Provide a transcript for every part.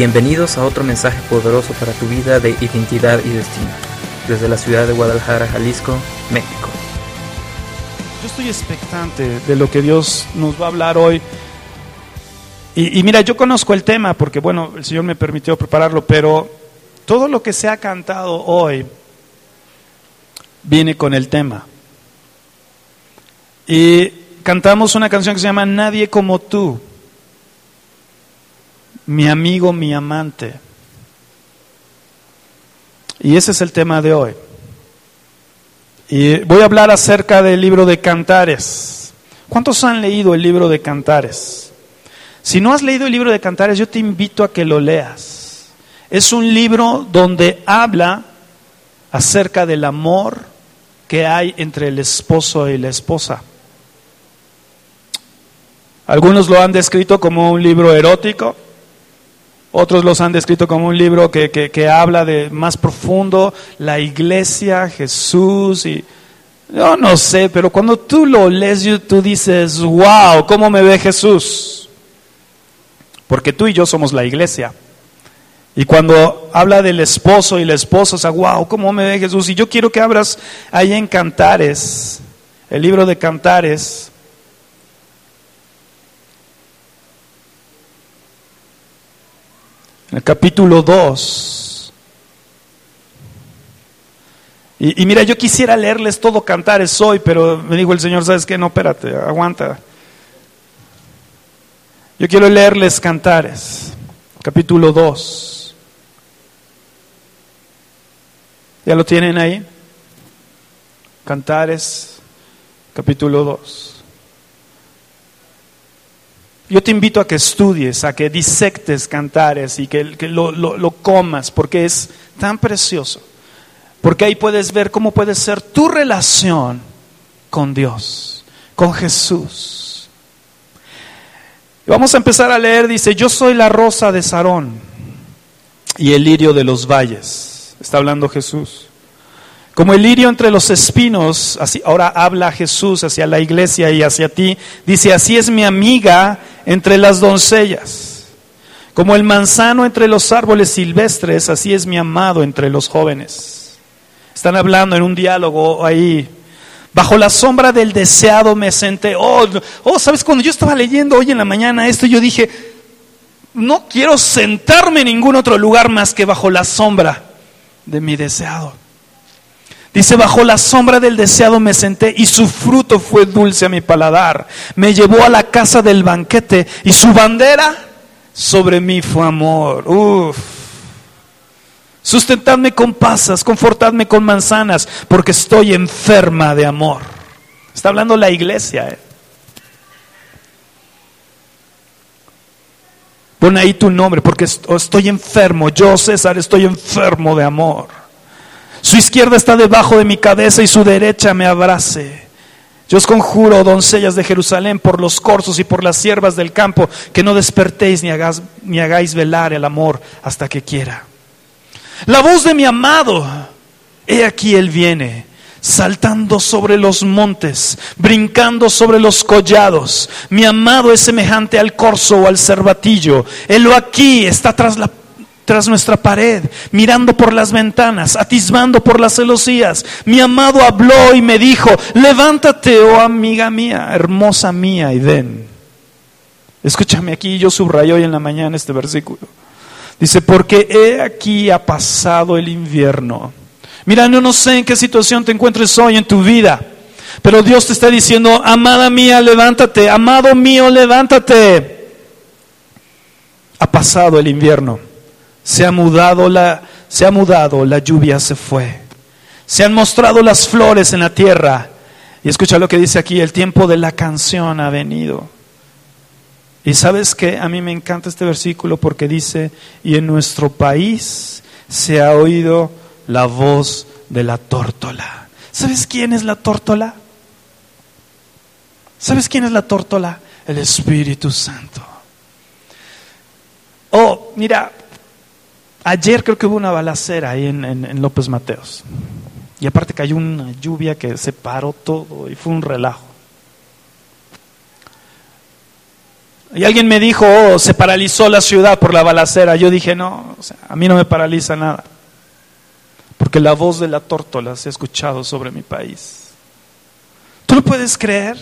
Bienvenidos a otro mensaje poderoso para tu vida de identidad y destino, desde la ciudad de Guadalajara, Jalisco, México. Yo estoy expectante de lo que Dios nos va a hablar hoy. Y, mira, yo conozco el tema porque, bueno, el Señor me permitió prepararlo, pero todo lo que se ha cantado hoy viene con el tema. Y cantamos una canción que se llama Nadie como tú mi amigo, mi amante. Y ese es el tema de hoy. Y voy a hablar acerca del libro de Cantares. ¿Cuántos han leído el libro de Cantares? Si no has leído el libro de Cantares, yo te invito a que lo leas. Es un libro donde habla acerca del amor que hay entre el esposo y la esposa. Algunos lo han descrito como un libro erótico, otros los han descrito como un libro que, que, habla de más profundo, la iglesia, Jesús y... Yo no sé, pero cuando tú lo lees, tú dices, wow, ¿cómo me ve Jesús? Porque tú y yo somos la iglesia. Y cuando habla del esposo y la esposa, o sea, wow, ¿cómo me ve Jesús? Y yo quiero que abras ahí en Cantares, el libro de Cantares, el capítulo 2. Y, mira, yo quisiera leerles todo Cantares hoy, pero me dijo el Señor, ¿sabes qué? No, espérate, aguanta. Yo quiero leerles Cantares, capítulo 2. ¿Ya lo tienen ahí? Cantares, capítulo 2. Yo te invito a que estudies, a que disectes cantares y que, lo, lo, comas, porque es tan precioso. Porque ahí puedes ver cómo puede ser tu relación con Dios, con Jesús. Vamos a empezar a leer, dice, yo soy la rosa de Sarón y el lirio de los valles. Está hablando Jesús. Como el lirio entre los espinos, así, ahora habla Jesús hacia la iglesia y hacia ti. Dice, así es mi amiga entre las doncellas. Como el manzano entre los árboles silvestres, así es mi amado entre los jóvenes. Están hablando en un diálogo ahí. Bajo la sombra del deseado me senté. Oh, oh, ¿sabes? Cuando yo estaba leyendo hoy en la mañana esto, yo dije, no quiero sentarme en ningún otro lugar más que bajo la sombra de mi deseado. Dice, bajo la sombra del deseado me senté y su fruto fue dulce a mi paladar. Me llevó a la casa del banquete y su bandera sobre mí fue amor. Uf. Sustentadme con pasas, confortadme con manzanas, porque estoy enferma de amor. Está hablando la iglesia. ¿eh? Pon ahí tu nombre, porque estoy enfermo. Yo, César, estoy enfermo de amor. Su izquierda está debajo de mi cabeza y su derecha me abrace. Yo os conjuro, doncellas de Jerusalén, por los corzos y por las siervas del campo, que no despertéis ni hagáis, velar el amor hasta que quiera. La voz de mi amado, he aquí él viene, saltando sobre los montes, brincando sobre los collados. Mi amado es semejante al corzo o al cervatillo. Él aquí, está tras la tras nuestra pared, mirando por las ventanas, atisbando por las celosías. Mi amado habló y me dijo, levántate, oh amiga mía, hermosa mía, y ven. Escúchame aquí, yo subrayo hoy en la mañana este versículo. Dice, porque he aquí ha pasado el invierno. Mira, yo no sé en qué situación te encuentres hoy en tu vida, pero Dios te está diciendo, amada mía, levántate, amado mío, levántate. Ha pasado el invierno. Se ha mudado la, se ha mudado, la lluvia se fue. Se han mostrado las flores en la tierra. Y escucha lo que dice aquí, el tiempo de la canción ha venido. Y sabes que a mí me encanta este versículo porque dice, y en nuestro país se ha oído la voz de la tórtola. ¿Sabes quién es la tórtola? ¿Sabes quién es la tórtola? El Espíritu Santo. Oh, mira, Ayer creo que hubo una balacera ahí en, López Mateos. Y aparte cayó una lluvia que separó todo y fue un relajo. Y alguien me dijo, oh, se paralizó la ciudad por la balacera. Yo dije, no, a mí no me paraliza nada. Porque la voz de la tórtola se ha escuchado sobre mi país. ¿Tú lo puedes creer?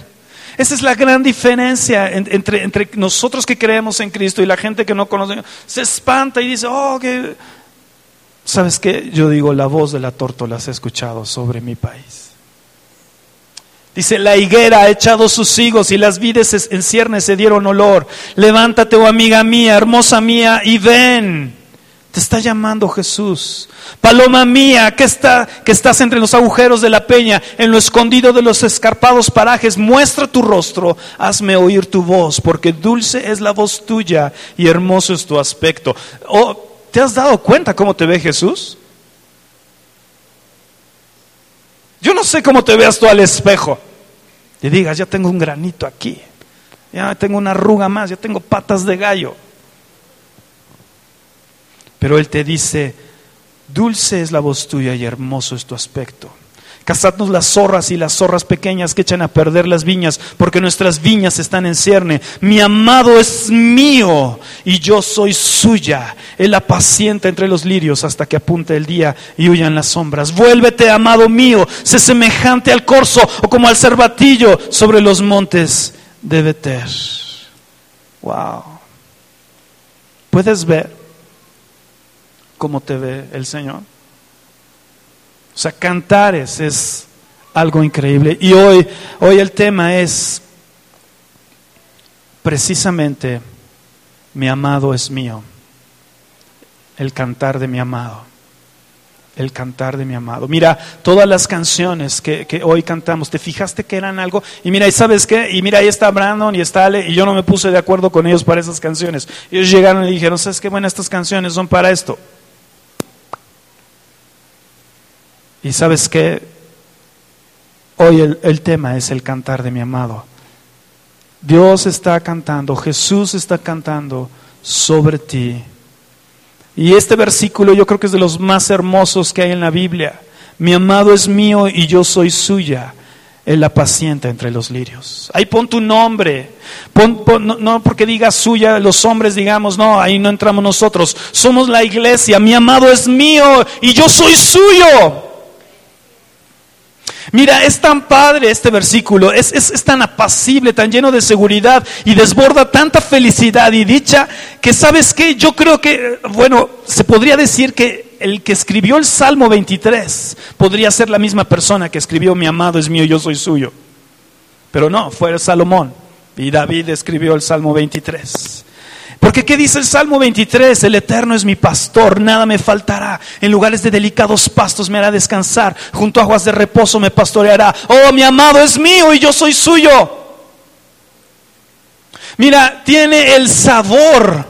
Esa es la gran diferencia entre, entre nosotros que creemos en Cristo y la gente que no conoce. Se espanta y dice, oh, que... ¿Sabes qué? Yo digo, la voz de la tórtola se ha escuchado sobre mi país. Dice, la higuera ha echado sus higos y las vides en ciernes se dieron olor. Levántate, oh amiga mía, hermosa mía, y ven. Te está llamando Jesús. Paloma mía, que, está, que estás entre los agujeros de la peña, en lo escondido de los escarpados parajes, muestra tu rostro, hazme oír tu voz, porque dulce es la voz tuya y hermoso es tu aspecto. Oh, ¿Te has dado cuenta cómo te ve Jesús? Yo no sé cómo te veas tú al espejo. Y digas, ya tengo un granito aquí, ya tengo una arruga más, ya tengo patas de gallo. Pero Él te dice, dulce es la voz tuya y hermoso es tu aspecto. Cazadnos las zorras y las zorras pequeñas que echan a perder las viñas, porque nuestras viñas están en cierne. Mi amado es mío y yo soy suya. Él apacienta entre los lirios hasta que apunte el día y huyan las sombras. Vuélvete, amado mío, sé semejante al corzo o como al cervatillo sobre los montes de Beter. Wow. ¿Puedes ver cómo te ve el Señor? O sea, cantares es algo increíble. Y hoy, hoy el tema es precisamente mi amado es mío. El cantar de mi amado. El cantar de mi amado. Mira, todas las canciones que, que, hoy cantamos, ¿te fijaste que eran algo? Y mira, ¿y sabes qué? Y mira, ahí está Brandon y está Ale, y yo no me puse de acuerdo con ellos para esas canciones. Ellos llegaron y dijeron, ¿sabes qué? Bueno, estas canciones son para esto. Y sabes que hoy el, el, tema es el cantar de mi amado. Dios está cantando, Jesús está cantando sobre ti. Y este versículo yo creo que es de los más hermosos que hay en la Biblia. Mi amado es mío y yo soy suya. Él la pacienta entre los lirios. Ahí pon tu nombre. Pon, no, no, porque digas suya, los hombres digamos, no, ahí no entramos nosotros. Somos la iglesia. Mi amado es mío y yo soy suyo. Mira, es tan padre este versículo, es, es, tan apacible, tan lleno de seguridad y desborda tanta felicidad y dicha que sabes qué, yo creo que, bueno, se podría decir que el que escribió el Salmo 23 podría ser la misma persona que escribió mi amado es mío, yo soy suyo. Pero no, fue Salomón y David escribió el Salmo 23. Porque ¿qué dice el Salmo 23? El Eterno es mi pastor, nada me faltará. En lugares de delicados pastos me hará descansar, junto a aguas de reposo me pastoreará. Oh, mi amado es mío y yo soy suyo. Mira, tiene el sabor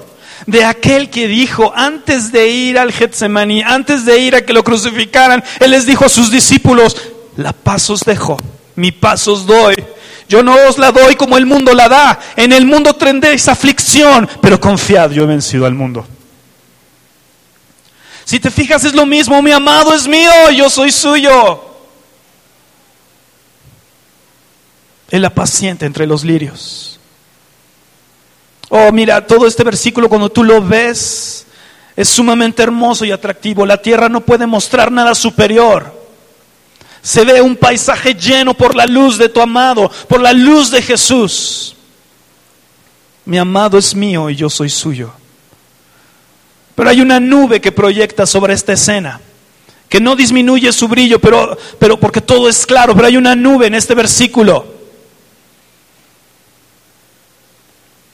de aquel que dijo antes de ir al Getsemaní, antes de ir a que lo crucificaran, él les dijo a sus discípulos, la paz os dejo, mi paz os doy. Yo no os la doy como el mundo la da. En el mundo tendréis aflicción, pero confiad, yo he vencido al mundo. Si te fijas es lo mismo, mi amado es mío, yo soy suyo. Él la paciente entre los lirios. Oh, mira, todo este versículo cuando tú lo ves es sumamente hermoso y atractivo. La tierra no puede mostrar nada superior. Se ve un paisaje lleno por la luz de tu amado, por la luz de Jesús. Mi amado es mío y yo soy suyo. Pero hay una nube que proyecta sobre esta escena, que no disminuye su brillo, pero, pero porque todo es claro, pero hay una nube en este versículo.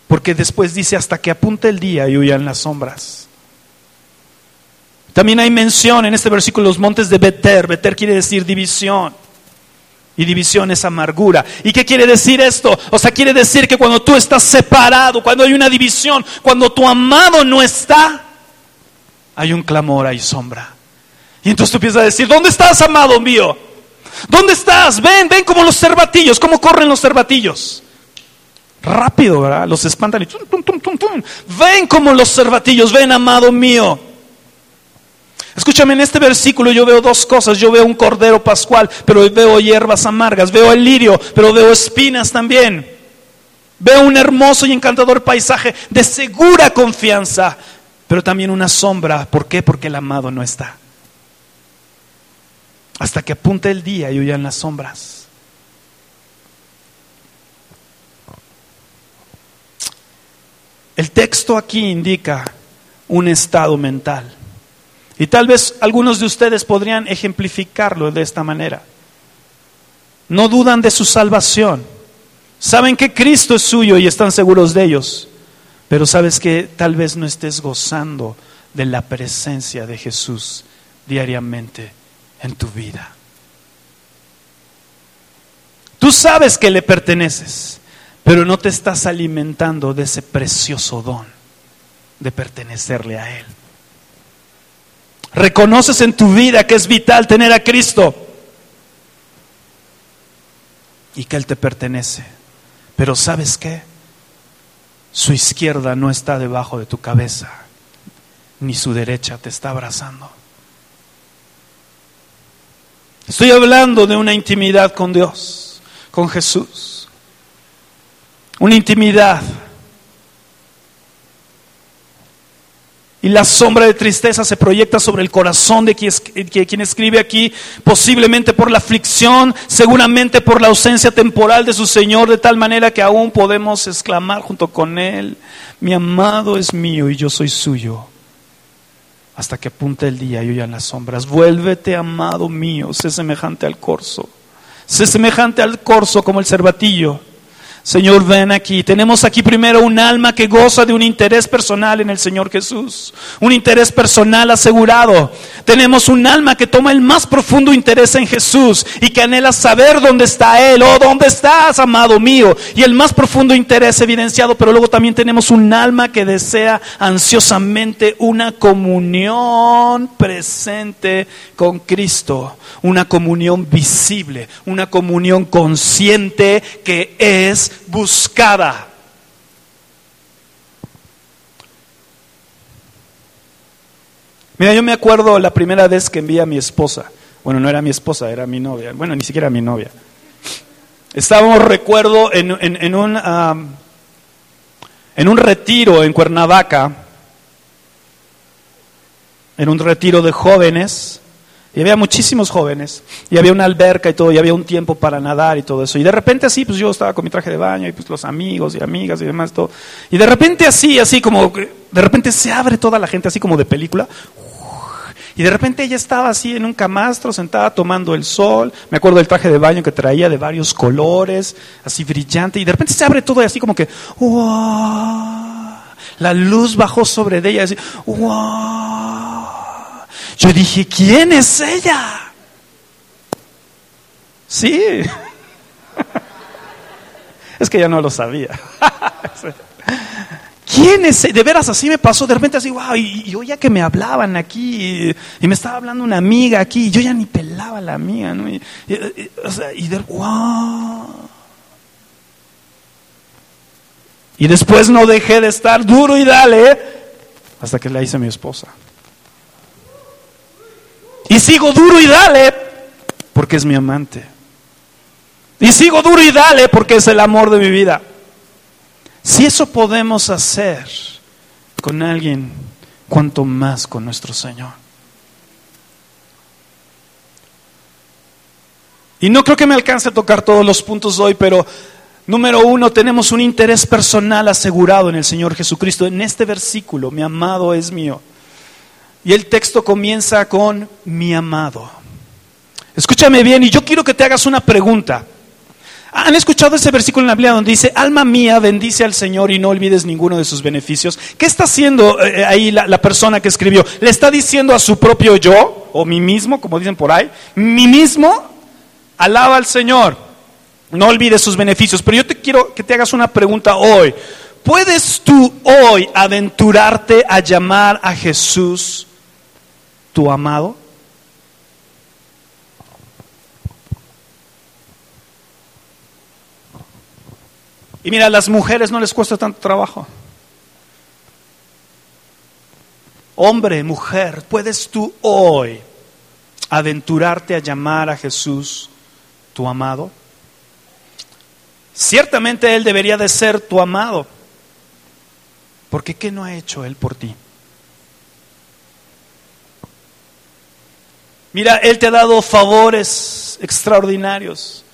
Porque después dice hasta que apunte el día y huyan las sombras. También hay mención en este versículo los montes de Beter. Beter quiere decir división. Y división es amargura. ¿Y qué quiere decir esto? O sea, quiere decir que cuando tú estás separado, cuando hay una división, cuando tu amado no está, hay un clamor, hay sombra. Y entonces tú empiezas a decir, ¿dónde estás, amado mío? ¿Dónde estás? Ven, ven como los cervatillos, cómo corren los cervatillos. Rápido, ¿verdad? Los espantan y tum, tum, tum, ven como los cervatillos, ven, amado mío. Escúchame, en este versículo yo veo dos cosas. Yo veo un cordero pascual, pero veo hierbas amargas. Veo el lirio, pero veo espinas también. Veo un hermoso y encantador paisaje de segura confianza, pero también una sombra. ¿Por qué? Porque el amado no está. Hasta que apunte el día y huyan las sombras. El texto aquí indica un estado mental. Y tal vez algunos de ustedes podrían ejemplificarlo de esta manera. No dudan de su salvación. Saben que Cristo es suyo y están seguros de ellos. Pero sabes que tal vez no estés gozando de la presencia de Jesús diariamente en tu vida. Tú sabes que le perteneces, pero no te estás alimentando de ese precioso don de pertenecerle a Él. Reconoces en tu vida que es vital tener a Cristo y que Él te pertenece. Pero ¿sabes qué? Su izquierda no está debajo de tu cabeza, ni su derecha te está abrazando. Estoy hablando de una intimidad con Dios, con Jesús. Una intimidad Y la sombra de tristeza se proyecta sobre el corazón de quien escribe aquí, posiblemente por la aflicción, seguramente por la ausencia temporal de su Señor, de tal manera que aún podemos exclamar junto con Él, mi amado es mío y yo soy suyo. Hasta que apunte el día y huyan las sombras. Vuélvete, amado mío, sé semejante al corzo. Sé semejante al corzo como el cervatillo Señor, ven aquí. Tenemos aquí primero un alma que goza de un interés personal en el Señor Jesús. Un interés personal asegurado. Tenemos un alma que toma el más profundo interés en Jesús y que anhela saber dónde está Él. Oh, ¿dónde estás, amado mío? Y el más profundo interés evidenciado. Pero luego también tenemos un alma que desea ansiosamente una comunión presente con Cristo. Una comunión visible. Una comunión consciente que es buscada. Mira, yo me acuerdo la primera vez que envié a mi esposa. Bueno, no era mi esposa, era mi novia. Bueno, ni siquiera mi novia. Estábamos, recuerdo, en, un, en un retiro en Cuernavaca, en un retiro de jóvenes. Y había muchísimos jóvenes, y había una alberca y todo, y había un tiempo para nadar y todo eso. Y de repente así, pues yo estaba con mi traje de baño, y pues los amigos y amigas y demás, todo. Y de repente así, así como, de repente se abre toda la gente, así como de película. Y de repente ella estaba así en un camastro, sentada tomando el sol. Me acuerdo del traje de baño que traía de varios colores, así brillante. Y de repente se abre todo y así como que, ¡wow! La luz bajó sobre ella, así, ¡wow! Yo dije, ¿quién es ella? Sí. Es que ya no lo sabía. ¿Quién es? De veras así me pasó, de repente así, wow, y, yo ya que me hablaban aquí, y, me estaba hablando una amiga aquí, y yo ya ni pelaba la amiga, ¿no? Y, y de, wow. Y después no dejé de estar duro y dale, hasta que la hice mi esposa. Y sigo duro y dale porque es mi amante. Y sigo duro y dale porque es el amor de mi vida. Si eso podemos hacer con alguien, cuanto más con nuestro Señor. Y no creo que me alcance a tocar todos los puntos hoy, pero número uno, tenemos un interés personal asegurado en el Señor Jesucristo. En este versículo, mi amado es mío. Y el texto comienza con mi amado. Escúchame bien y yo quiero que te hagas una pregunta. ¿Han escuchado ese versículo en la Biblia donde dice, alma mía, bendice al Señor y no olvides ninguno de sus beneficios? ¿Qué está haciendo eh, ahí la, la, persona que escribió? ¿Le está diciendo a su propio yo, o mí mismo, como dicen por ahí, mí mismo, alaba al Señor, no olvides sus beneficios? Pero yo te quiero que te hagas una pregunta hoy. ¿Puedes tú hoy aventurarte a llamar a Jesús tu amado? Y mira, a las mujeres no les cuesta tanto trabajo. Hombre, mujer, ¿puedes tú hoy aventurarte a llamar a Jesús tu amado? Ciertamente Él debería de ser tu amado. Porque ¿qué no ha hecho Él por ti? Mira, Él te ha dado favores extraordinarios.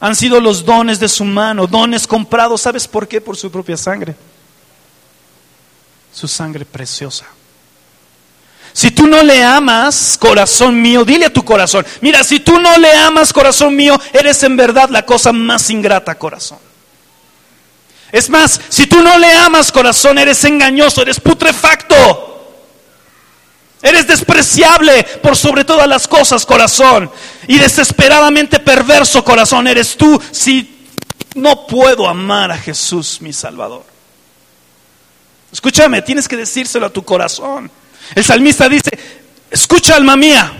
Han sido los dones de su mano, dones comprados. ¿Sabes por qué? Por su propia sangre. Su sangre preciosa. Si tú no le amas, corazón mío, dile a tu corazón, mira, si tú no le amas, corazón mío, eres en verdad la cosa más ingrata, corazón. Es más, si tú no le amas, corazón, eres engañoso, eres putrefacto. Eres despreciable por sobre todas las cosas, corazón. Y desesperadamente perverso, corazón, eres tú si no puedo amar a Jesús, mi Salvador. Escúchame, tienes que decírselo a tu corazón. El salmista dice, escucha alma mía,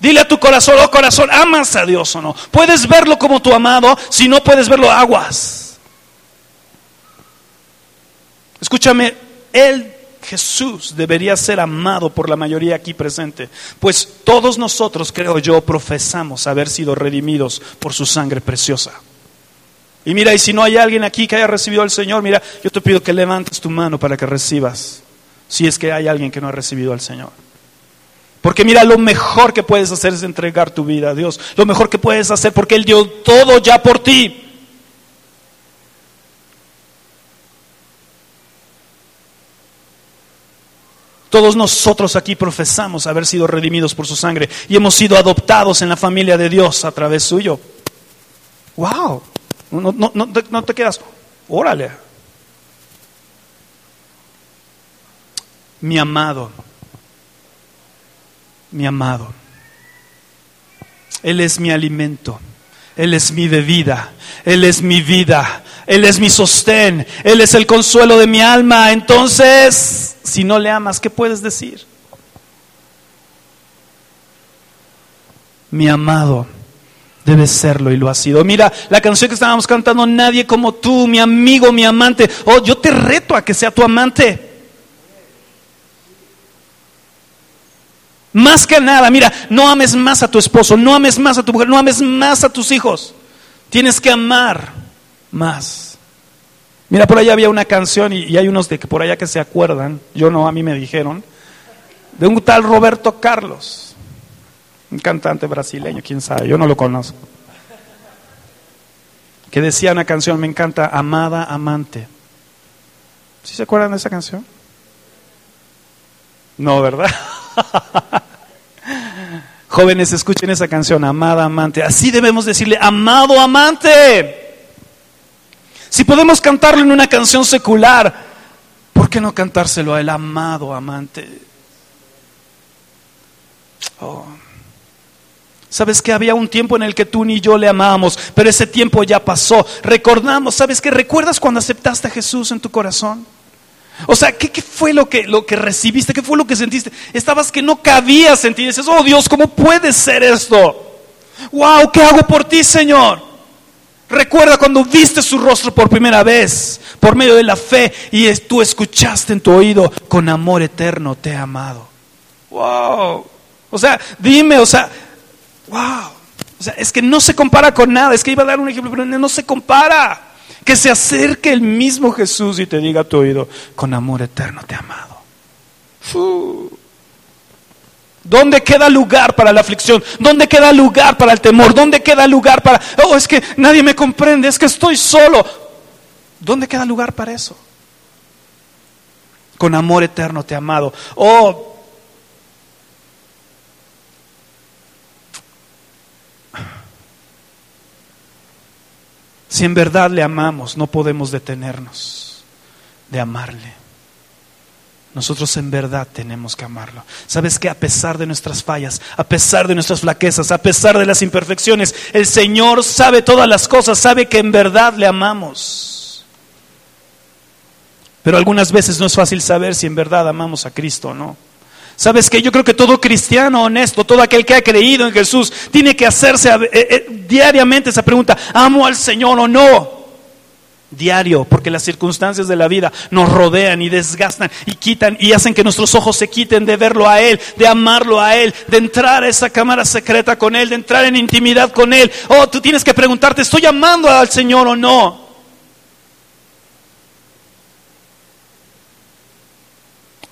dile a tu corazón, oh corazón, ¿amas a Dios o no? Puedes verlo como tu amado, si no puedes verlo, aguas. Escúchame, Él, Jesús, debería ser amado por la mayoría aquí presente, pues todos nosotros, creo yo, profesamos haber sido redimidos por su sangre preciosa. Y mira, y si no hay alguien aquí que haya recibido al Señor, mira, yo te pido que levantes tu mano para que recibas si es que hay alguien que no ha recibido al Señor. Porque mira, lo mejor que puedes hacer es entregar tu vida a Dios. Lo mejor que puedes hacer porque Él dio todo ya por ti. Todos nosotros aquí profesamos haber sido redimidos por su sangre y hemos sido adoptados en la familia de Dios a través suyo. ¡Wow! No, no, no, no te quedas, órale, mi amado, mi amado. Él es mi alimento, Él es mi bebida, Él es mi vida, Él es mi sostén, Él es el consuelo de mi alma. Entonces, si no le amas, ¿qué puedes decir? Mi amado debe serlo y lo ha sido. Mira, la canción que estábamos cantando, nadie como tú, mi amigo, mi amante. Oh, yo te reto a que sea tu amante. Más que nada, mira, no ames más a tu esposo, no ames más a tu mujer, no ames más a tus hijos. Tienes que amar más. Mira, por allá había una canción y, hay unos de que por allá que se acuerdan, yo no, a mí me dijeron, de un tal Roberto Carlos, un cantante brasileño, quién sabe, yo no lo conozco. Que decía una canción, me encanta, Amada Amante. ¿Sí se acuerdan de esa canción? No, ¿verdad? Jóvenes, escuchen esa canción, amada amante. Así debemos decirle, amado amante. Si podemos cantarlo en una canción secular, ¿por qué no cantárselo a el amado amante? Oh. Sabes que había un tiempo en el que tú ni yo le amábamos, pero ese tiempo ya pasó. Recordamos, ¿sabes que recuerdas cuando aceptaste a Jesús en tu corazón? O sea, ¿qué, fue lo que, lo que recibiste? ¿Qué fue lo que sentiste? Estabas que no cabía sentir. Dices, oh Dios, ¿cómo puede ser esto? Wow, ¿qué hago por ti, Señor? Recuerda cuando viste su rostro por primera vez, por medio de la fe, y tú escuchaste en tu oído, con amor eterno te he amado. Wow. O sea, dime, o sea, wow. O sea, es que no se compara con nada. Es que iba a dar un ejemplo, pero no se compara. Que se acerque el mismo Jesús y te diga a tu oído, con amor eterno te he amado. ¿Dónde queda lugar para la aflicción? ¿Dónde queda lugar para el temor? ¿Dónde queda lugar para, oh, es que nadie me comprende, es que estoy solo? ¿Dónde queda lugar para eso? Con amor eterno te he amado. Oh, Si en verdad le amamos, no podemos detenernos de amarle. Nosotros en verdad tenemos que amarlo. Sabes que a pesar de nuestras fallas, a pesar de nuestras flaquezas, a pesar de las imperfecciones, el Señor sabe todas las cosas, sabe que en verdad le amamos. Pero algunas veces no es fácil saber si en verdad amamos a Cristo o no. ¿Sabes que Yo creo que todo cristiano honesto, todo aquel que ha creído en Jesús, tiene que hacerse eh, eh, diariamente esa pregunta, ¿amo al Señor o no? Diario, porque las circunstancias de la vida nos rodean y desgastan y quitan y hacen que nuestros ojos se quiten de verlo a Él, de amarlo a Él, de entrar a esa cámara secreta con Él, de entrar en intimidad con Él. Oh, tú tienes que preguntarte, ¿estoy amando al Señor o no?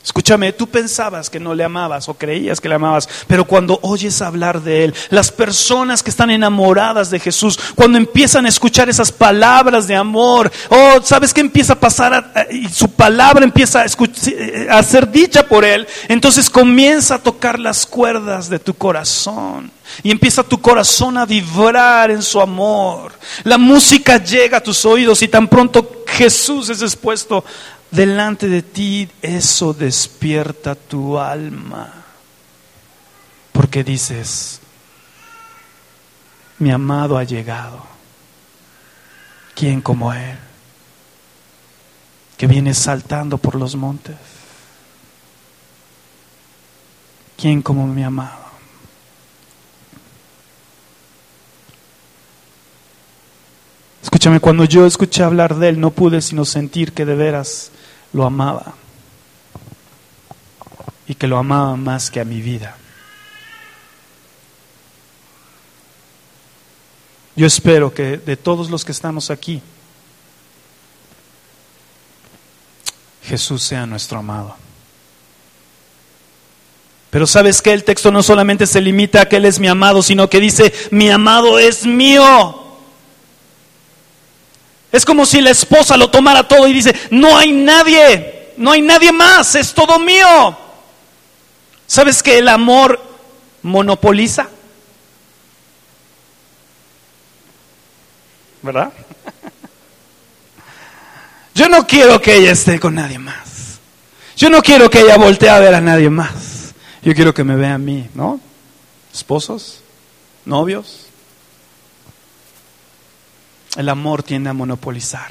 Escúchame, tú pensabas que no le amabas o creías que le amabas, pero cuando oyes hablar de Él, las personas que están enamoradas de Jesús, cuando empiezan a escuchar esas palabras de amor, oh, ¿sabes qué empieza a pasar? y su palabra empieza a, eh, a ser dicha por Él, entonces comienza a tocar las cuerdas de tu corazón. Y empieza tu corazón a vibrar en su amor. La música llega a tus oídos y tan pronto Jesús es expuesto delante de ti, eso despierta tu alma. Porque dices, mi amado ha llegado. ¿Quién como Él? Que viene saltando por los montes. ¿Quién como mi amado? Escúchame, cuando yo escuché hablar de Él, no pude sino sentir que de veras lo amaba y que lo amaba más que a mi vida. Yo espero que de todos los que estamos aquí, Jesús sea nuestro amado. Pero sabes que el texto no solamente se limita a que Él es mi amado, sino que dice, mi amado es mío. Es como si la esposa lo tomara todo y dice, no hay nadie, no hay nadie más, es todo mío. ¿Sabes que el amor monopoliza? ¿Verdad? Yo no quiero que ella esté con nadie más. Yo no quiero que ella voltee a ver a nadie más. Yo quiero que me vea a mí, ¿no? Esposos, novios, el amor tiende a monopolizar.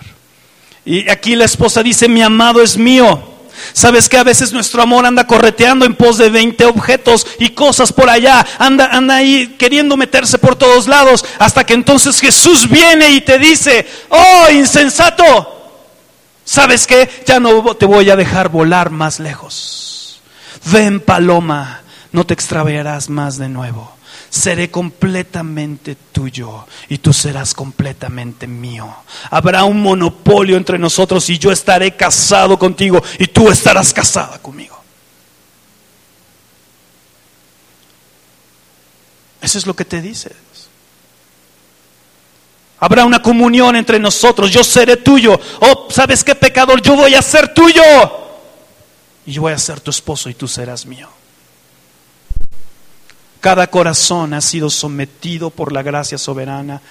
Y aquí la esposa dice, mi amado es mío. ¿Sabes que a veces nuestro amor anda correteando en pos de 20 objetos y cosas por allá? Anda, anda ahí queriendo meterse por todos lados hasta que entonces Jesús viene y te dice, oh, insensato, ¿sabes qué? Ya no te voy a dejar volar más lejos. Ven, paloma, no te extraviarás más de nuevo seré completamente tuyo y tú serás completamente mío. Habrá un monopolio entre nosotros y yo estaré casado contigo y tú estarás casada conmigo. Eso es lo que te dice. Habrá una comunión entre nosotros. Yo seré tuyo. Oh, ¿sabes qué pecador? Yo voy a ser tuyo. Y yo voy a ser tu esposo y tú serás mío. Cada corazón ha sido sometido por la gracia soberana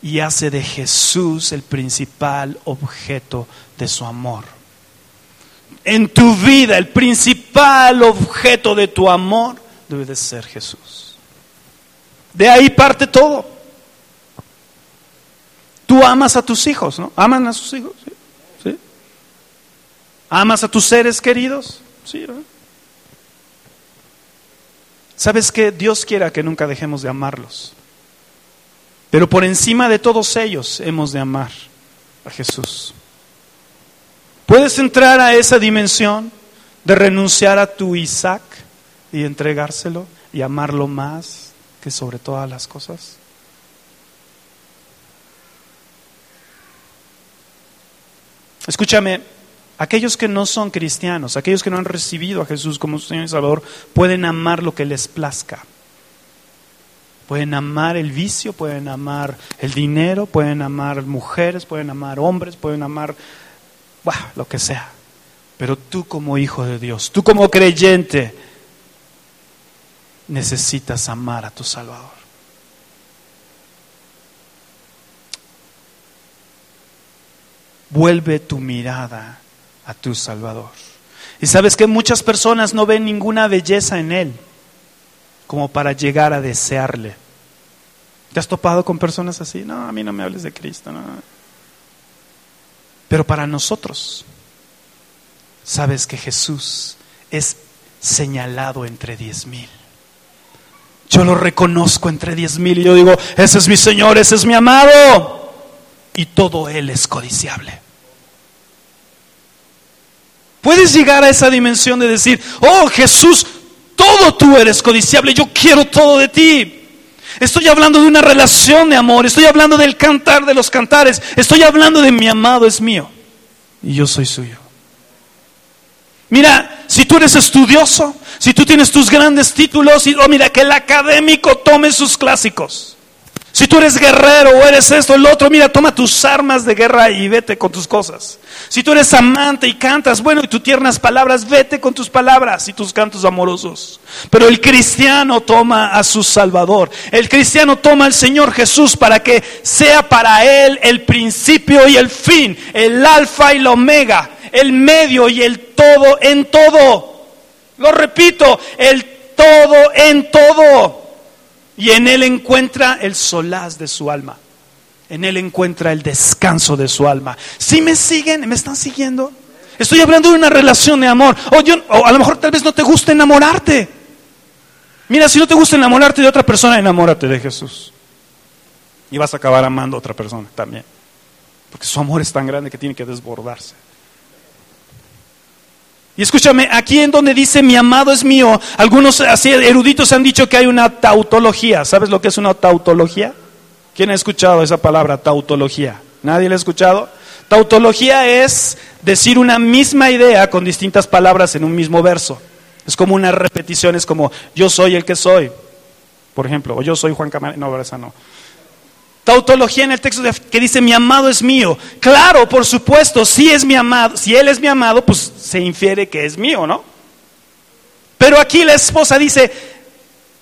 y hace de Jesús el principal objeto de su amor. En tu vida el principal objeto de tu amor debe de ser Jesús. De ahí parte todo. Tú amas a tus hijos, ¿no? ¿Aman a sus hijos? ¿Sí? ¿Amas a tus seres queridos? Sí. ¿Sabes que Dios quiera que nunca dejemos de amarlos. Pero por encima de todos ellos hemos de amar a Jesús. ¿Puedes entrar a esa dimensión de renunciar a tu Isaac y entregárselo y amarlo más que sobre todas las cosas? Escúchame, Aquellos que no son cristianos, aquellos que no han recibido a Jesús como su Señor y Salvador, pueden amar lo que les plazca. Pueden amar el vicio, pueden amar el dinero, pueden amar mujeres, pueden amar hombres, pueden amar lo que sea. Pero tú como hijo de Dios, tú como creyente, necesitas amar a tu Salvador. Vuelve tu mirada a tu Salvador. Y sabes que muchas personas no ven ninguna belleza en Él como para llegar a desearle. ¿Te has topado con personas así? No, a mí no me hables de Cristo. No. Pero para nosotros, sabes que Jesús es señalado entre diez mil. Yo lo reconozco entre diez mil y yo digo, ese es mi Señor, ese es mi amado. y todo Él es codiciable. Puedes llegar a esa dimensión de decir, oh Jesús, todo tú eres codiciable, yo quiero todo de ti. Estoy hablando de una relación de amor, estoy hablando del cantar de los cantares, estoy hablando de mi amado es mío y yo soy suyo. Mira, si tú eres estudioso, si tú tienes tus grandes títulos, y, oh, mira, que el académico tome sus clásicos. Si tú eres guerrero o eres esto, el otro, mira, toma tus armas de guerra y vete con tus cosas. Si tú eres amante y cantas, bueno, y tú tiernas palabras, vete con tus palabras y tus cantos amorosos. Pero el cristiano toma a su Salvador. El cristiano toma al Señor Jesús para que sea para él el principio y el fin, el alfa y la omega, el medio y el todo en todo. Lo repito, el todo en todo. Y en Él encuentra el solaz de su alma. En Él encuentra el descanso de su alma. Si me siguen, ¿me están siguiendo? Estoy hablando de una relación de amor. O, yo, o a lo mejor tal vez no te gusta enamorarte. Mira, si no te gusta enamorarte de otra persona, enamórate de Jesús. Y vas a acabar amando a otra persona también. Porque su amor es tan grande que tiene que desbordarse. Y escúchame, aquí en donde dice mi amado es mío, algunos así eruditos han dicho que hay una tautología. ¿Sabes lo que es una tautología? ¿Quién ha escuchado esa palabra, tautología? ¿Nadie la ha escuchado? Tautología es decir una misma idea con distintas palabras en un mismo verso. Es como una repetición, es como yo soy el que soy, por ejemplo, o yo soy Juan Camarena. No, esa no. Tautología en el texto que dice mi amado es mío. Claro, por supuesto, si es mi amado, si él es mi amado, pues se infiere que es mío, ¿no? Pero aquí la esposa dice,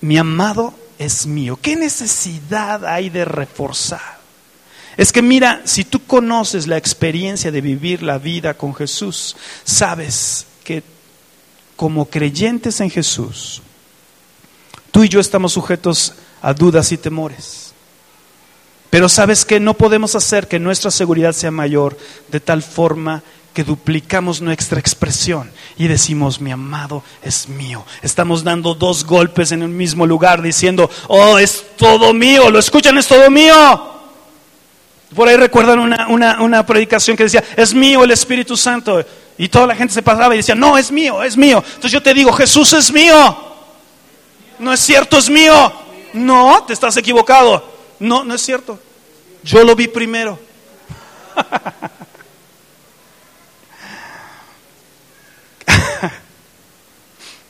mi amado es mío. ¿Qué necesidad hay de reforzar? Es que mira, si tú conoces la experiencia de vivir la vida con Jesús, sabes que como creyentes en Jesús, tú y yo estamos sujetos a dudas y temores. Pero sabes que no podemos hacer que nuestra seguridad sea mayor de tal forma que duplicamos nuestra expresión y decimos, mi amado es mío. Estamos dando dos golpes en el mismo lugar diciendo, oh, es todo mío, lo escuchan, es todo mío. Por ahí recuerdan una, una predicación que decía, es mío el Espíritu Santo. Y toda la gente se pasaba y decía, no, es mío, es mío. Entonces yo te digo, Jesús es mío. No es cierto, es mío. No, te estás equivocado. No, no es cierto. Yo lo vi primero.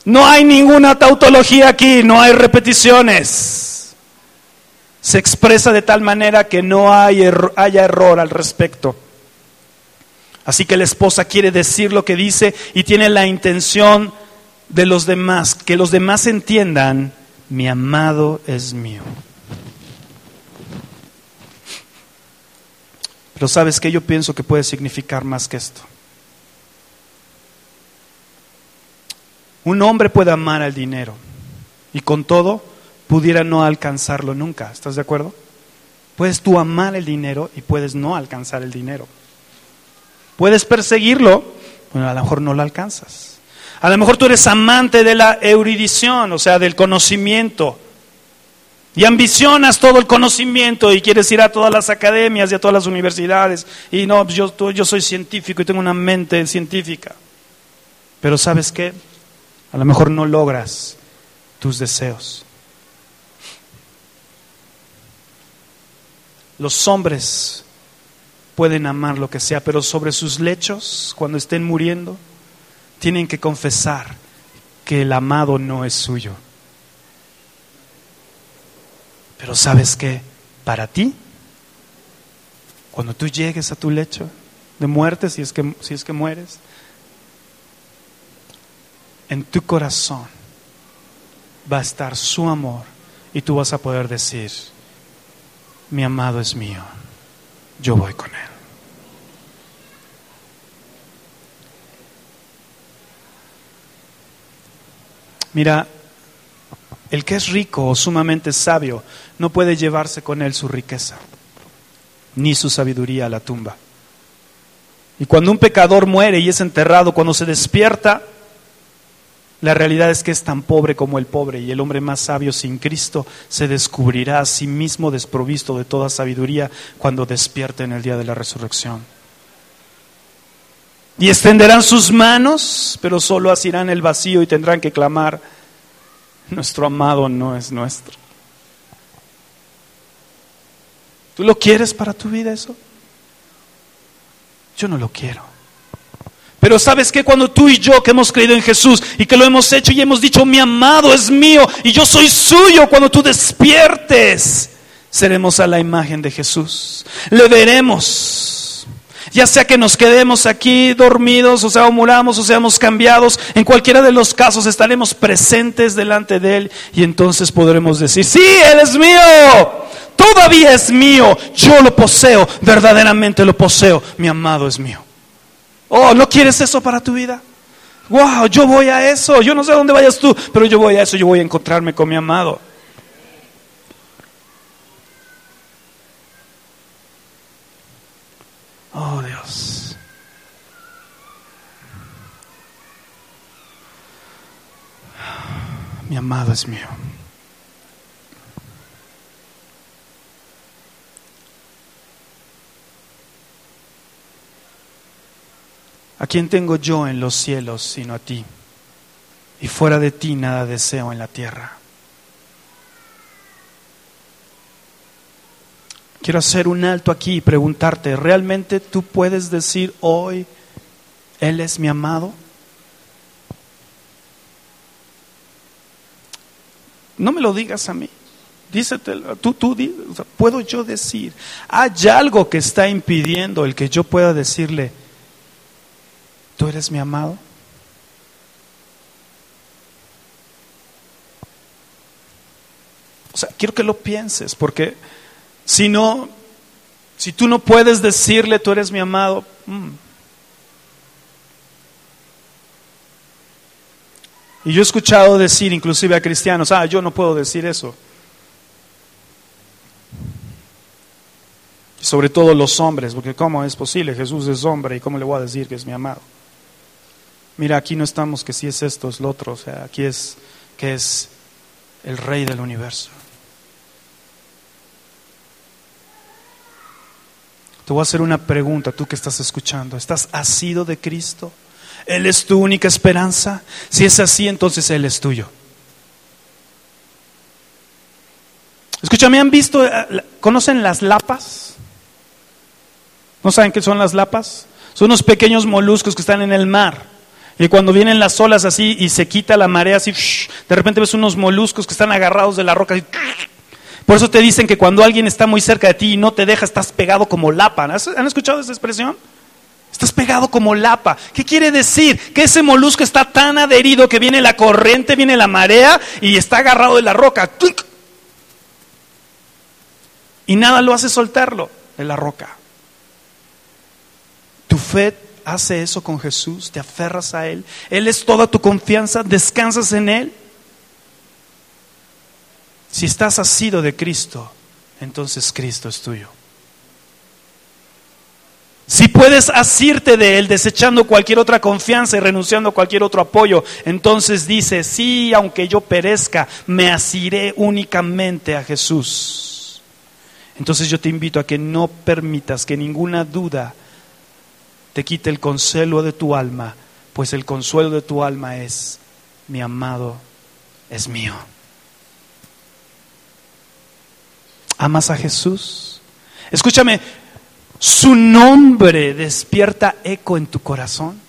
No hay ninguna tautología aquí, no hay repeticiones. Se expresa de tal manera que no hay haya error al respecto. Así que la esposa quiere decir lo que dice y tiene la intención de los demás, que los demás entiendan, mi amado es mío. Pero sabes que yo pienso que puede significar más que esto. Un hombre puede amar al dinero y con todo pudiera no alcanzarlo nunca. ¿Estás de acuerdo? Puedes tú amar el dinero y puedes no alcanzar el dinero. Puedes perseguirlo, bueno, a lo mejor no lo alcanzas. A lo mejor tú eres amante de la erudición, o sea, del conocimiento. Y ambicionas todo el conocimiento y quieres ir a todas las academias y a todas las universidades. Y no, yo, yo soy científico y tengo una mente científica. Pero ¿sabes qué? A lo mejor no logras tus deseos. Los hombres pueden amar lo que sea, pero sobre sus lechos, cuando estén muriendo, tienen que confesar que el amado no es suyo pero sabes que para ti, cuando tú llegues a tu lecho de muerte, si es que, si es que mueres, en tu corazón va a estar su amor y tú vas a poder decir, mi amado es mío, yo voy con él. Mira, el que es rico o sumamente sabio no puede llevarse con él su riqueza, ni su sabiduría a la tumba. Y cuando un pecador muere y es enterrado, cuando se despierta, La realidad es que es tan pobre como el pobre y el hombre más sabio sin Cristo se descubrirá a sí mismo desprovisto de toda sabiduría cuando despierte en el día de la resurrección. Y extenderán sus manos, pero solo asirán el vacío y tendrán que clamar, nuestro amado no es nuestro. ¿Tú lo quieres para tu vida eso? Yo no lo quiero. Pero sabes que cuando tú y yo que hemos creído en Jesús y que lo hemos hecho y hemos dicho, mi amado es mío y yo soy suyo, cuando tú despiertes, seremos a la imagen de Jesús. Le veremos. Ya sea que nos quedemos aquí dormidos, o sea, muramos, o seamos cambiados, en cualquiera de los casos estaremos presentes delante de Él y entonces podremos decir, sí, Él es mío, todavía es mío, yo lo poseo, verdaderamente lo poseo, mi amado es mío. Oh, ¿no quieres eso para tu vida? Wow, yo voy a eso, yo no sé a dónde vayas tú, pero yo voy a eso, yo voy a encontrarme con mi amado. Oh Dios. Mi amado es mío. ¿A quién tengo yo en los cielos sino a ti? Y fuera de ti nada deseo en la tierra. Quiero hacer un alto aquí y preguntarte, ¿realmente tú puedes decir hoy, Él es mi amado? No me lo digas a mí. Dísetelo, tú, tú, puedo yo decir, hay algo que está impidiendo el que yo pueda decirle, ¿Tú eres mi amado? O sea, quiero que lo pienses, porque si no, si tú no puedes decirle, tú eres mi amado, mm. y yo he escuchado decir inclusive a cristianos, ah, yo no puedo decir eso. Sobre todo los hombres, porque ¿cómo es posible? Jesús es hombre y ¿cómo le voy a decir que es mi amado? Mira, aquí no estamos que si es esto, es lo otro, o sea, aquí es que es el rey del universo. Te voy a hacer una pregunta, tú que estás escuchando. ¿Estás asido de Cristo? ¿Él es tu única esperanza? Si es así, entonces Él es tuyo. Escúchame, ¿han visto, eh, conocen las lapas? ¿No saben qué son las lapas? Son unos pequeños moluscos que están en el mar. Y cuando vienen las olas así y se quita la marea así, de repente ves unos moluscos que están agarrados de la roca. Por eso te dicen que cuando alguien está muy cerca de ti y no te deja, estás pegado como lapa. ¿Han escuchado esa expresión? Estás pegado como lapa. ¿Qué quiere decir? Que ese molusco está tan adherido que viene la corriente, viene la marea y está agarrado de la roca. Y nada lo hace soltarlo de la roca. Tu fe hace eso con Jesús, te aferras a Él, Él es toda tu confianza, descansas en Él. Si estás asido de Cristo, entonces Cristo es tuyo. Si puedes asirte de Él desechando cualquier otra confianza y renunciando a cualquier otro apoyo, entonces dice, sí, aunque yo perezca, me asiré únicamente a Jesús. Entonces yo te invito a que no permitas que ninguna duda te quite el consuelo de tu alma, pues el consuelo de tu alma es, mi amado es mío. ¿Amas a Jesús? Escúchame, su nombre despierta eco en tu corazón.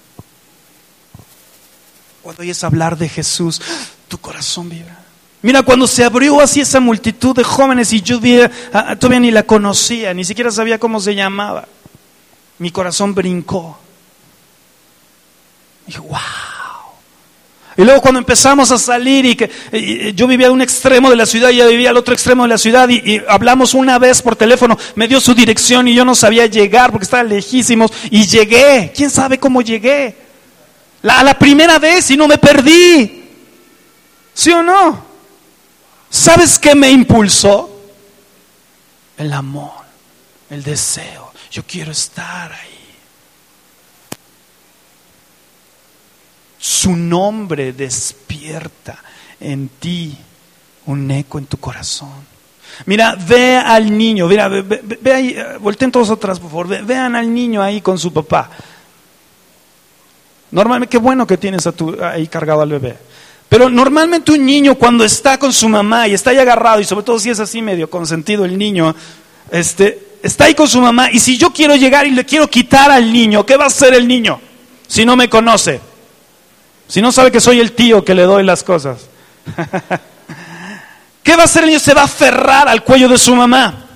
Cuando oyes hablar de Jesús, tu corazón vibra. Mira, cuando se abrió así esa multitud de jóvenes y yo todavía ni la conocía, ni siquiera sabía cómo se llamaba mi corazón brincó. Dije, wow. Y luego cuando empezamos a salir y que yo vivía a un extremo de la ciudad y ella vivía al otro extremo de la ciudad y, hablamos una vez por teléfono, me dio su dirección y yo no sabía llegar porque estaba lejísimos y llegué. ¿Quién sabe cómo llegué? La, la primera vez y no me perdí. ¿Sí o no? ¿Sabes qué me impulsó? El amor, el deseo yo quiero estar ahí. Su nombre despierta en ti un eco en tu corazón. Mira, ve al niño, mira, ve, ve, ahí, eh, volteen todos atrás, por favor, vean al niño ahí con su papá. Normalmente, qué bueno que tienes a tu, ahí cargado al bebé. Pero normalmente un niño cuando está con su mamá y está ahí agarrado, y sobre todo si es así medio consentido el niño, este, está ahí con su mamá, y si yo quiero llegar y le quiero quitar al niño, ¿qué va a hacer el niño si no me conoce? Si no sabe que soy el tío que le doy las cosas. ¿Qué va a hacer el niño? Se va a aferrar al cuello de su mamá.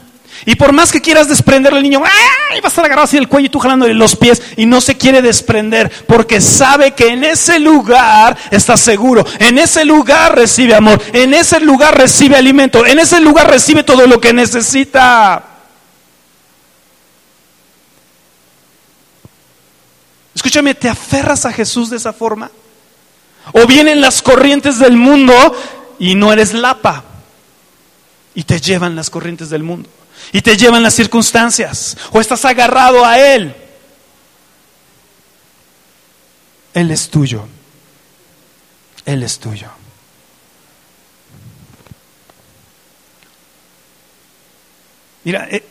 Y por más que quieras desprenderle el niño, ¡ay! va a estar agarrado así el cuello y tú jalándole los pies y no se quiere desprender porque sabe que en ese lugar está seguro, en ese lugar recibe amor, en ese lugar recibe alimento, en ese lugar recibe todo lo que necesita. Escúchame, ¿te aferras a Jesús de esa forma? ¿O vienen las corrientes del mundo y no eres lapa? y te llevan las corrientes del mundo y te llevan las circunstancias o estás agarrado a Él. Él es tuyo. Él es tuyo. Mira, eh,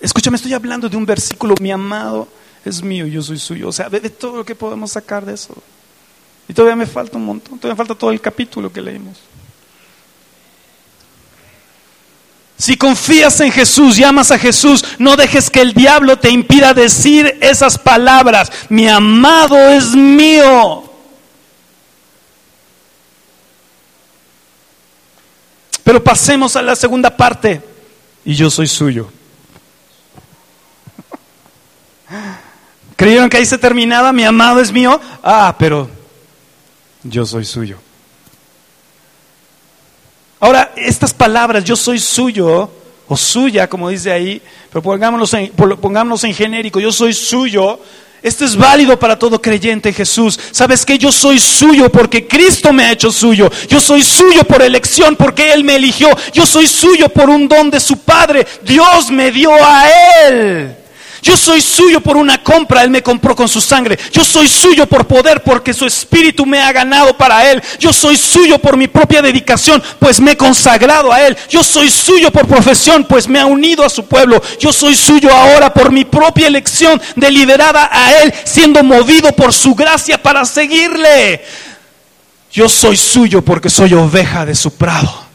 escúchame, estoy hablando de un versículo, mi amado es mío, yo soy suyo. O sea, ve, de todo lo que podemos sacar de eso. Y todavía me falta un montón, todavía me falta todo el capítulo que leímos. Si confías en Jesús, llamas a Jesús, no dejes que el diablo te impida decir esas palabras. Mi amado es mío. Pero pasemos a la segunda parte. Y yo soy suyo. ¿Creyeron que ahí se terminaba? Mi amado es mío. Ah, pero yo soy suyo. Ahora, estas palabras, yo soy suyo, o suya, como dice ahí, pero pongámonos en, pongámonos en genérico, yo soy suyo, esto es válido para todo creyente en Jesús. ¿Sabes que Yo soy suyo porque Cristo me ha hecho suyo. Yo soy suyo por elección porque Él me eligió. Yo soy suyo por un don de su Padre. Dios me dio a Él. Yo soy suyo por una compra, Él me compró con su sangre. Yo soy suyo por poder, porque su espíritu me ha ganado para Él. Yo soy suyo por mi propia dedicación, pues me he consagrado a Él. Yo soy suyo por profesión, pues me ha unido a su pueblo. Yo soy suyo ahora por mi propia elección, deliberada a Él, siendo movido por su gracia para seguirle. Yo soy suyo porque soy oveja de su prado.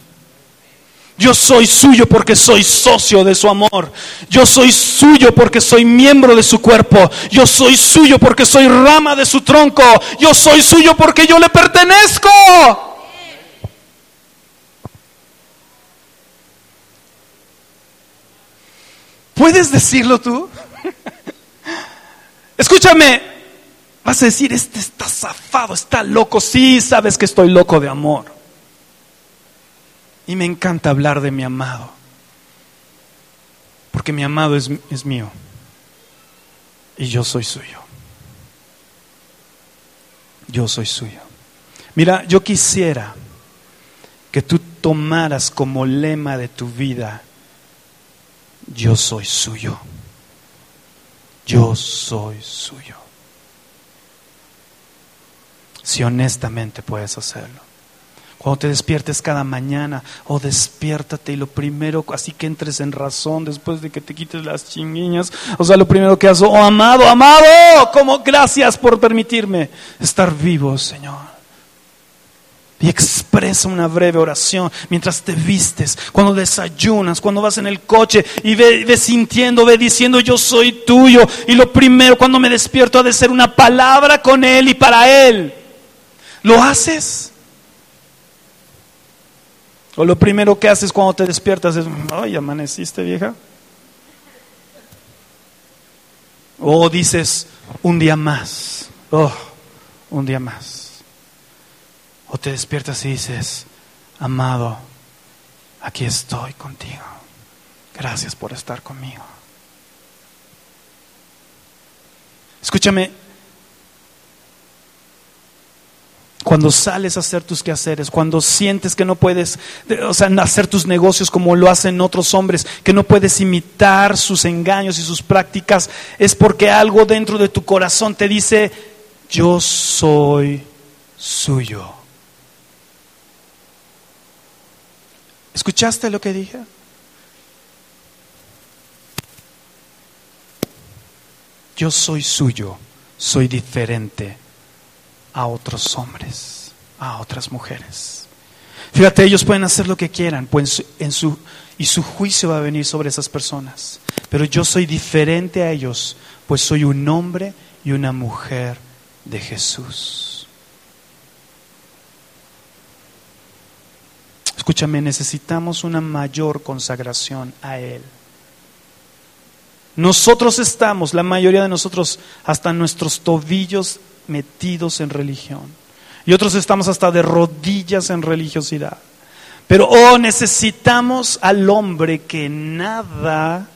Yo soy suyo porque soy socio de su amor. Yo soy suyo porque soy miembro de su cuerpo. Yo soy suyo porque soy rama de su tronco. Yo soy suyo porque yo le pertenezco. ¿Puedes decirlo tú? Escúchame, vas a decir, este está zafado, está loco. Sí, sabes que estoy loco de amor. Y me encanta hablar de mi amado. Porque mi amado es, es mío. Y yo soy suyo. Yo soy suyo. Mira, yo quisiera que tú tomaras como lema de tu vida, yo soy suyo. Yo soy suyo. Si honestamente puedes hacerlo. Cuando te despiertes cada mañana, o oh, despiértate y lo primero, así que entres en razón después de que te quites las chinguiñas, o sea, lo primero que haces, oh amado, amado, como gracias por permitirme estar vivo, Señor. Y expresa una breve oración mientras te vistes, cuando desayunas, cuando vas en el coche y ve, ve, sintiendo, ve diciendo yo soy tuyo. Y lo primero cuando me despierto ha de ser una palabra con Él y para Él. ¿Lo haces? O lo primero que haces cuando te despiertas es, ay, amaneciste vieja. O dices, un día más, oh, un día más. O te despiertas y dices, amado, aquí estoy contigo. Gracias por estar conmigo. Escúchame, Cuando sales a hacer tus quehaceres, cuando sientes que no puedes, o sea, hacer tus negocios como lo hacen otros hombres, que no puedes imitar sus engaños y sus prácticas, es porque algo dentro de tu corazón te dice, yo soy suyo. ¿Escuchaste lo que dije? Yo soy suyo, soy diferente a otros hombres, a otras mujeres. Fíjate, ellos pueden hacer lo que quieran, pues en su, y su juicio va a venir sobre esas personas. Pero yo soy diferente a ellos, pues soy un hombre y una mujer de Jesús. Escúchame, necesitamos una mayor consagración a Él. Nosotros estamos, la mayoría de nosotros, hasta nuestros tobillos metidos en religión. Y otros estamos hasta de rodillas en religiosidad. Pero, oh, necesitamos al hombre que nada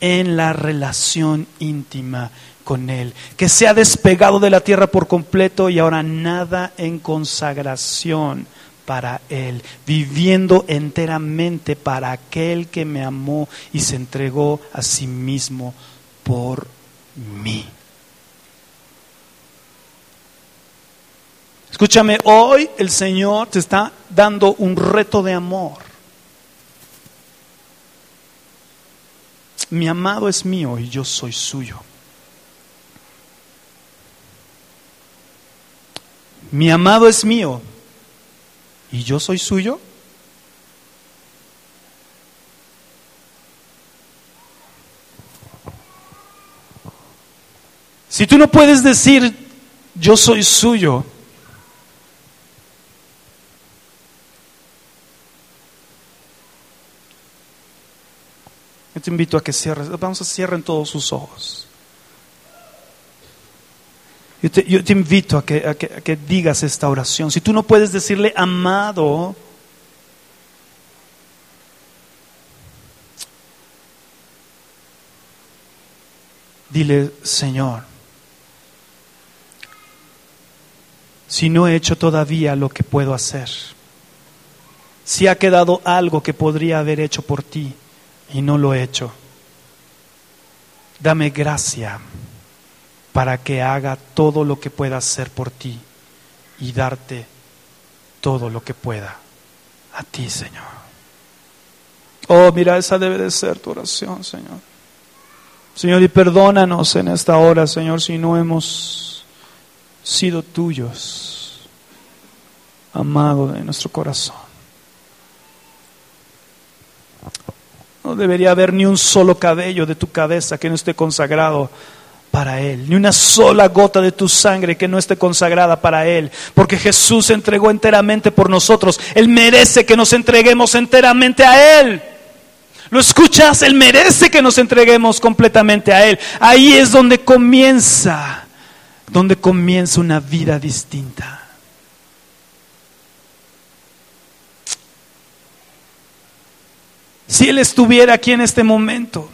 en la relación íntima con Él, que se ha despegado de la tierra por completo y ahora nada en consagración para Él, viviendo enteramente para aquel que me amó y se entregó a sí mismo por mí. Escúchame, hoy el Señor te está dando un reto de amor. Mi amado es mío y yo soy suyo. Mi amado es mío ¿Y yo soy suyo? Si tú no puedes decir, yo soy suyo, yo te invito a que cierres, vamos a cierren todos sus ojos. Yo te, invito a que, a que digas esta oración. Si tú no puedes decirle amado, dile, Señor, si no he hecho todavía lo que puedo hacer, si ha quedado algo que podría haber hecho por ti y no lo he hecho, dame gracia para que haga todo lo que pueda hacer por ti y darte todo lo que pueda a ti, Señor. Oh, mira, esa debe de ser tu oración, Señor. Señor, y perdónanos en esta hora, Señor, si no hemos sido tuyos, amado de nuestro corazón. No debería haber ni un solo cabello de tu cabeza que no esté consagrado para Él, ni una sola gota de tu sangre que no esté consagrada para Él, porque Jesús se entregó enteramente por nosotros. Él merece que nos entreguemos enteramente a Él. ¿Lo escuchas? Él merece que nos entreguemos completamente a Él. Ahí es donde comienza, donde comienza una vida distinta. Si Él estuviera aquí en este momento,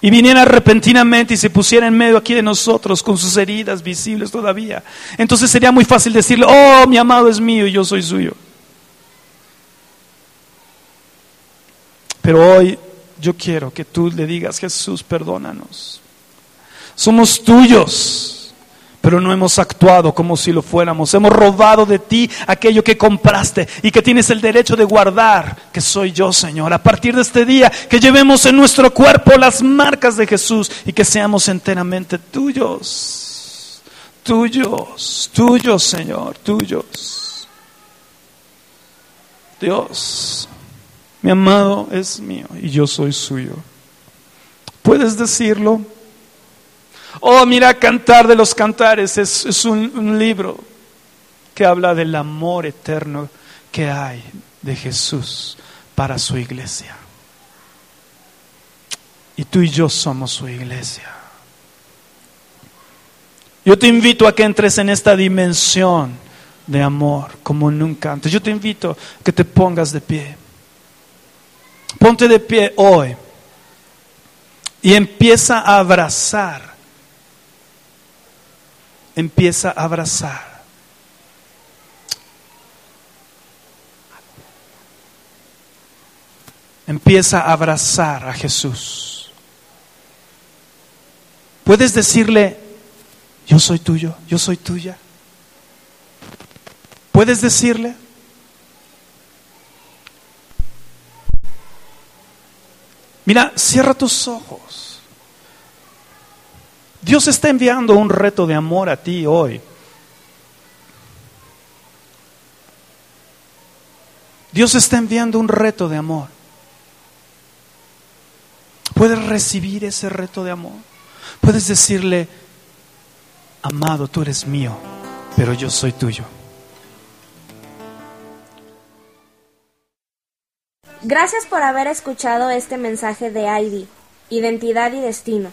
y viniera repentinamente y se pusiera en medio aquí de nosotros con sus heridas visibles todavía, entonces sería muy fácil decirle, oh, mi amado es mío y yo soy suyo. Pero hoy yo quiero que tú le digas, Jesús, perdónanos. Somos tuyos pero no hemos actuado como si lo fuéramos. Hemos robado de ti aquello que compraste y que tienes el derecho de guardar, que soy yo, Señor. A partir de este día, que llevemos en nuestro cuerpo las marcas de Jesús y que seamos enteramente tuyos. Tuyos, tuyos, Señor, tuyos. Dios, mi amado es mío y yo soy suyo. ¿Puedes decirlo? Oh, mira, Cantar de los Cantares es, un, un libro que habla del amor eterno que hay de Jesús para su iglesia. Y tú y yo somos su iglesia. Yo te invito a que entres en esta dimensión de amor como nunca antes. Yo te invito a que te pongas de pie. Ponte de pie hoy y empieza a abrazar empieza a abrazar. Empieza a abrazar a Jesús. Puedes decirle, yo soy tuyo, yo soy tuya. ¿Puedes decirle? Mira, cierra tus ojos. Dios está enviando un reto de amor a ti hoy. Dios está enviando un reto de amor. Puedes recibir ese reto de amor. Puedes decirle, amado, tú eres mío, pero yo soy tuyo. Gracias por haber escuchado este mensaje de ID, Identidad y Destino,